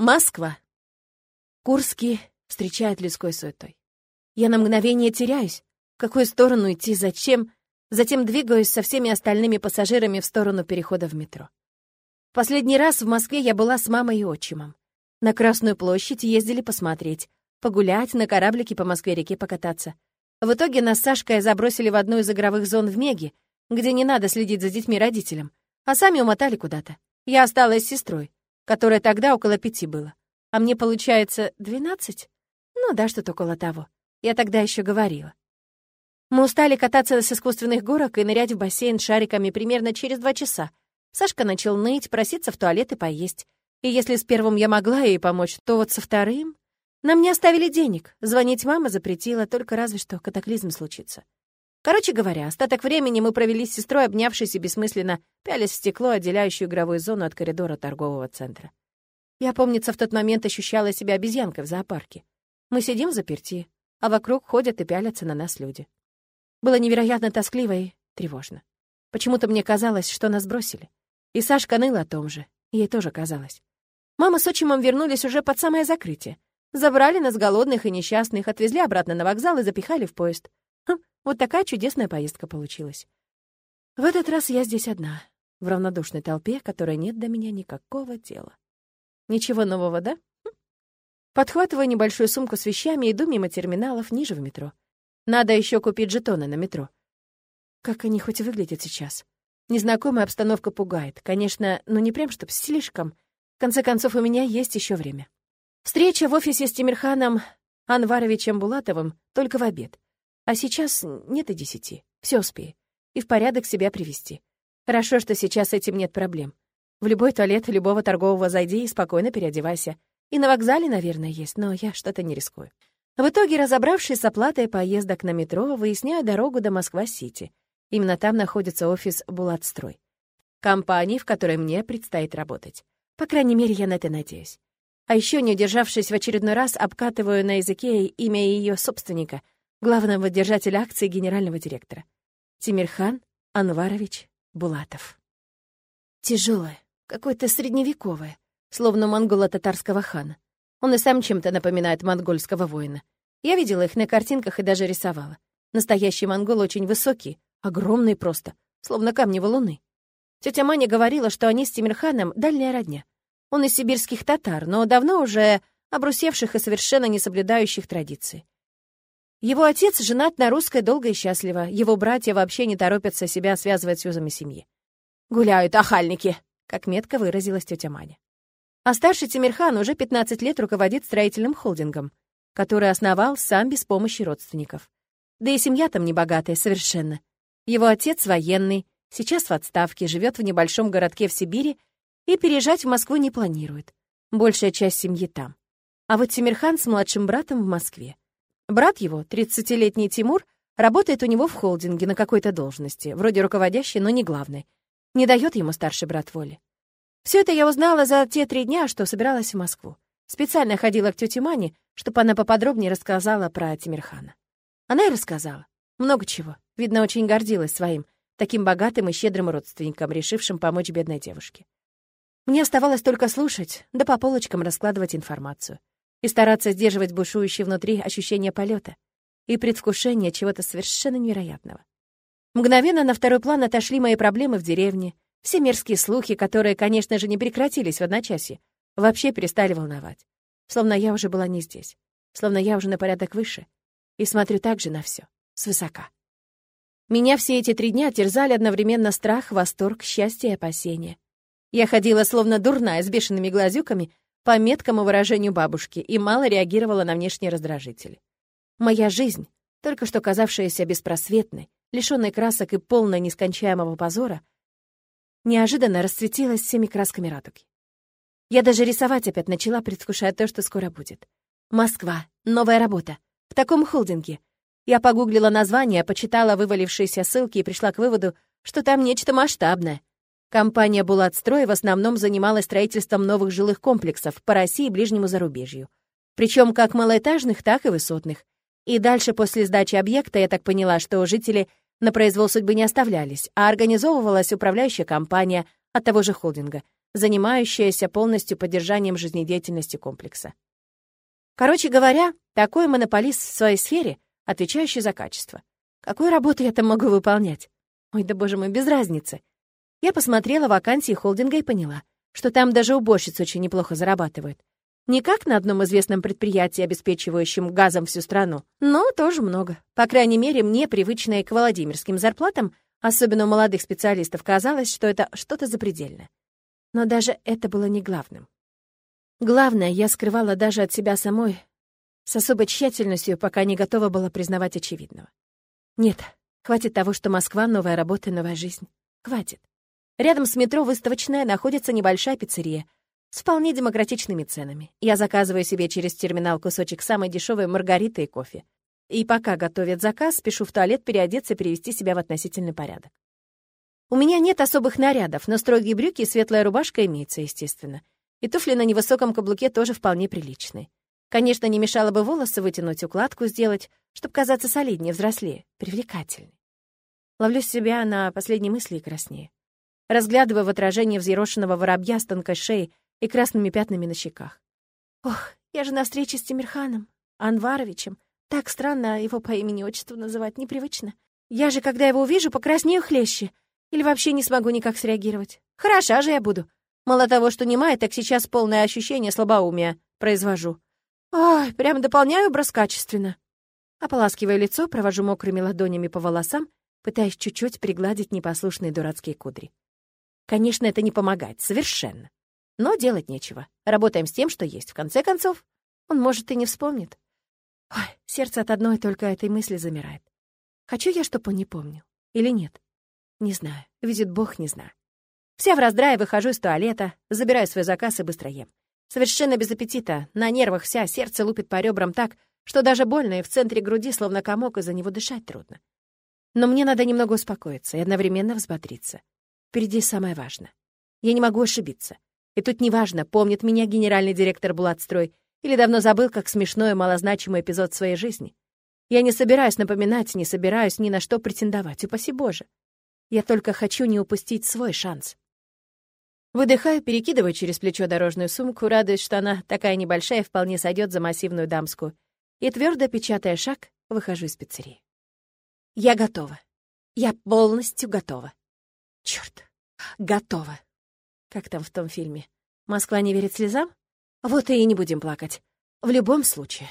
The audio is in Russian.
Москва. Курский встречает людской суетой. Я на мгновение теряюсь. В какую сторону идти, зачем? Затем двигаюсь со всеми остальными пассажирами в сторону перехода в метро. Последний раз в Москве я была с мамой и отчимом. На Красную площадь ездили посмотреть, погулять, на кораблике по Москве-реке покататься. В итоге нас с Сашкой забросили в одну из игровых зон в Меге, где не надо следить за детьми родителям, а сами умотали куда-то. Я осталась с сестрой которое тогда около пяти было. А мне, получается, двенадцать? Ну да, что-то около того. Я тогда еще говорила. Мы устали кататься с искусственных горок и нырять в бассейн шариками примерно через два часа. Сашка начал ныть, проситься в туалет и поесть. И если с первым я могла ей помочь, то вот со вторым... Нам не оставили денег. Звонить мама запретила, только разве что катаклизм случится. Короче говоря, остаток времени мы провели с сестрой, обнявшись и бессмысленно пялись в стекло, отделяющую игровую зону от коридора торгового центра. Я, помнится, в тот момент ощущала себя обезьянкой в зоопарке. Мы сидим в заперти, а вокруг ходят и пялятся на нас люди. Было невероятно тоскливо и тревожно. Почему-то мне казалось, что нас бросили. И Сашка ныла о том же, ей тоже казалось. Мама с отчимом вернулись уже под самое закрытие. Забрали нас голодных и несчастных, отвезли обратно на вокзал и запихали в поезд. Вот такая чудесная поездка получилась. В этот раз я здесь одна, в равнодушной толпе, которой нет до меня никакого дела. Ничего нового, да? Хм. Подхватываю небольшую сумку с вещами и иду мимо терминалов ниже в метро. Надо еще купить жетоны на метро. Как они хоть выглядят сейчас? Незнакомая обстановка пугает. Конечно, но не прям чтоб слишком. В конце концов, у меня есть еще время. Встреча в офисе с Тимирханом Анваровичем Булатовым только в обед. А сейчас нет и десяти. Все успею. И в порядок себя привести. Хорошо, что сейчас этим нет проблем. В любой туалет любого торгового зайди и спокойно переодевайся. И на вокзале, наверное, есть, но я что-то не рискую. В итоге, разобравшись с оплатой поездок на метро, выясняю дорогу до Москва-Сити. Именно там находится офис «Булатстрой». Компании, в которой мне предстоит работать. По крайней мере, я на это надеюсь. А еще, не удержавшись в очередной раз, обкатываю на языке имя ее собственника — главного держателя акций генерального директора. Тимирхан Анварович Булатов. Тяжелое, какое-то средневековое, словно монголо-татарского хана. Он и сам чем-то напоминает монгольского воина. Я видела их на картинках и даже рисовала. Настоящий монгол очень высокий, огромный просто, словно камни валуны. Тетя Маня говорила, что они с Тимирханом дальняя родня. Он из сибирских татар, но давно уже обрусевших и совершенно не соблюдающих традиции. Его отец женат на русской долго и счастливо. Его братья вообще не торопятся себя связывать с узами семьи. «Гуляют охальники», как метко выразилась тетя Маня. А старший Тимирхан уже 15 лет руководит строительным холдингом, который основал сам без помощи родственников. Да и семья там небогатая совершенно. Его отец военный, сейчас в отставке, живет в небольшом городке в Сибири и переезжать в Москву не планирует. Большая часть семьи там. А вот Тимирхан с младшим братом в Москве. Брат его, 30-летний Тимур, работает у него в холдинге на какой-то должности, вроде руководящей, но не главной. Не дает ему старший брат воли. Все это я узнала за те три дня, что собиралась в Москву. Специально ходила к тете Мане, чтобы она поподробнее рассказала про Тимирхана. Она и рассказала. Много чего. Видно, очень гордилась своим, таким богатым и щедрым родственником, решившим помочь бедной девушке. Мне оставалось только слушать, да по полочкам раскладывать информацию и стараться сдерживать бушующие внутри ощущение полета и предвкушение чего-то совершенно невероятного. Мгновенно на второй план отошли мои проблемы в деревне, все мерзкие слухи, которые, конечно же, не прекратились в одночасье, вообще перестали волновать. Словно я уже была не здесь, словно я уже на порядок выше, и смотрю также на все, свысока. Меня все эти три дня терзали одновременно страх, восторг, счастье и опасения. Я ходила словно дурная, с бешеными глазюками, по меткому выражению бабушки, и мало реагировала на внешние раздражители. Моя жизнь, только что казавшаяся беспросветной, лишённой красок и полной нескончаемого позора, неожиданно расцветилась всеми красками радуги. Я даже рисовать опять начала, предвкушая то, что скоро будет. Москва, новая работа, в таком холдинге. Я погуглила название, почитала вывалившиеся ссылки и пришла к выводу, что там нечто масштабное. Компания «Булатстрой» в основном занималась строительством новых жилых комплексов по России и ближнему зарубежью. Причем как малоэтажных, так и высотных. И дальше после сдачи объекта я так поняла, что жители на произвол судьбы не оставлялись, а организовывалась управляющая компания от того же холдинга. занимающаяся полностью поддержанием жизнедеятельности комплекса. Короче говоря, такой монополист в своей сфере, отвечающий за качество. Какую работу я там могу выполнять? Ой, да боже мой, без разницы. Я посмотрела вакансии холдинга и поняла, что там даже уборщицы очень неплохо зарабатывают. Не как на одном известном предприятии, обеспечивающем газом всю страну, но тоже много. По крайней мере, мне, привычная к Владимирским зарплатам, особенно у молодых специалистов, казалось, что это что-то запредельное. Но даже это было не главным. Главное, я скрывала даже от себя самой, с особой тщательностью, пока не готова была признавать очевидного. Нет, хватит того, что Москва — новая работа, новая жизнь. Хватит. Рядом с метро «Выставочная» находится небольшая пиццерия — с вполне демократичными ценами. Я заказываю себе через терминал кусочек самой дешевой маргариты и кофе. И пока готовят заказ, спешу в туалет переодеться и привести себя в относительный порядок. У меня нет особых нарядов, но строгие брюки и светлая рубашка имеются, естественно. И туфли на невысоком каблуке тоже вполне приличные. Конечно, не мешало бы волосы вытянуть, укладку сделать, чтобы казаться солиднее, взрослее, привлекательней. Ловлю себя на последней мысли и краснее. Разглядывая в отражение взъерошенного воробья с тонкой шеей и красными пятнами на щеках. Ох, я же на встрече с Тимирханом, Анваровичем. Так странно его по имени-отчеству называть, непривычно. Я же, когда его увижу, покраснею хлеще. Или вообще не смогу никак среагировать. Хороша же я буду. Мало того, что немая, так сейчас полное ощущение слабоумия произвожу. Ой, прям дополняю образ качественно. Ополаскивая лицо, провожу мокрыми ладонями по волосам, пытаясь чуть-чуть пригладить непослушные дурацкие кудри. Конечно, это не помогает, совершенно. Но делать нечего. Работаем с тем, что есть. В конце концов, он, может, и не вспомнит. Ой, сердце от одной только этой мысли замирает. Хочу я, чтобы он не помнил. Или нет? Не знаю. Видит Бог, не знаю. Вся в раздрае выхожу из туалета, забираю свой заказ и быстро ем. Совершенно без аппетита, на нервах вся, сердце лупит по ребрам так, что даже больно, и в центре груди словно комок, и за него дышать трудно. Но мне надо немного успокоиться и одновременно взбодриться. Впереди самое важное. Я не могу ошибиться. И тут неважно, помнит меня генеральный директор Булатстрой или давно забыл, как смешной и малозначимый эпизод своей жизни. Я не собираюсь напоминать, не собираюсь ни на что претендовать, упаси Боже. Я только хочу не упустить свой шанс. Выдыхаю, перекидываю через плечо дорожную сумку, радуясь, что она такая небольшая и вполне сойдет за массивную дамскую, и твердо печатая шаг, выхожу из пиццерии. Я готова. Я полностью готова. Черт, готова. Как там в том фильме? Москва не верит слезам? Вот и не будем плакать. В любом случае.